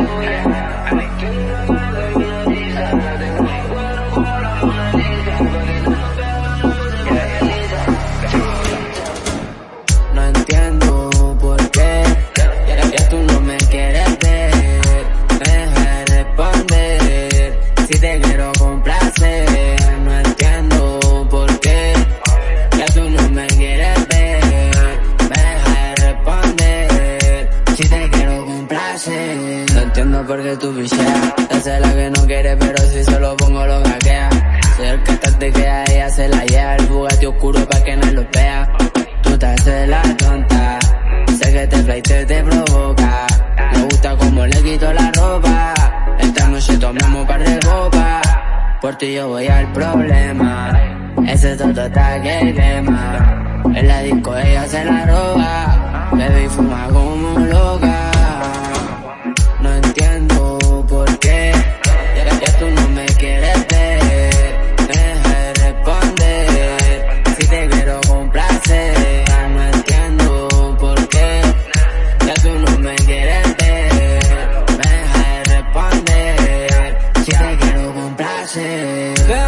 No entiendo por qué ya tú no me quieres ver, me de responder. Si te quiero complacer, no entiendo por qué ya tú no me quieres ver, me de responder. Si te quiero complacer que tú picheas. Esa la que no quiere, pero si se lo pongo lo gaquea. Soy el que te queda, ella se la lleva. El Bugatti oscuro pa' que no lo vea. Tú te haces la tonta. Sé que te flight te provoca. Me gusta como le quito la ropa. Esta noche tomamos par de copas. Por ti yo voy al problema. Ese toto está que quema. En la disco ella se la roba.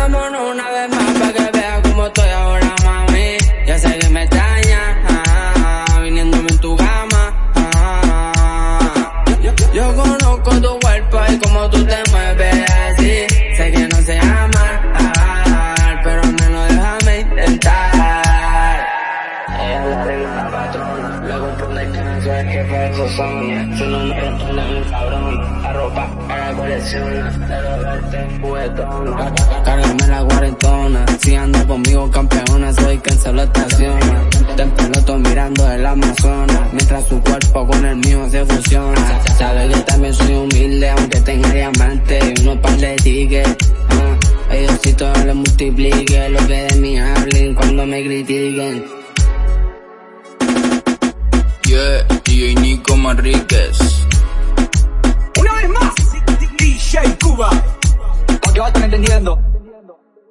Veámonos una vez más para que veas cómo estoy ahora, mami. Ya sé que me extrañas, ah, viniéndome en tu cama. ah. Yo, yo conozco tu cuerpo y cómo tú te confunde que no el jefe de zozón. Su nombre es un cabrón, la ropa para colecciona, pero verte en. Cárgame la cuarentona, si anda conmigo campeona, soy quien se lo estaciona. Te peloto mirando el Amazonas, mientras su cuerpo con el mío se fusiona. Sabe que también soy humilde, aunque tenga diamante y unos par de tickets. Ah, ellos si todo les multiplique lo que de mí hablen cuando me critiquen. Enriquez.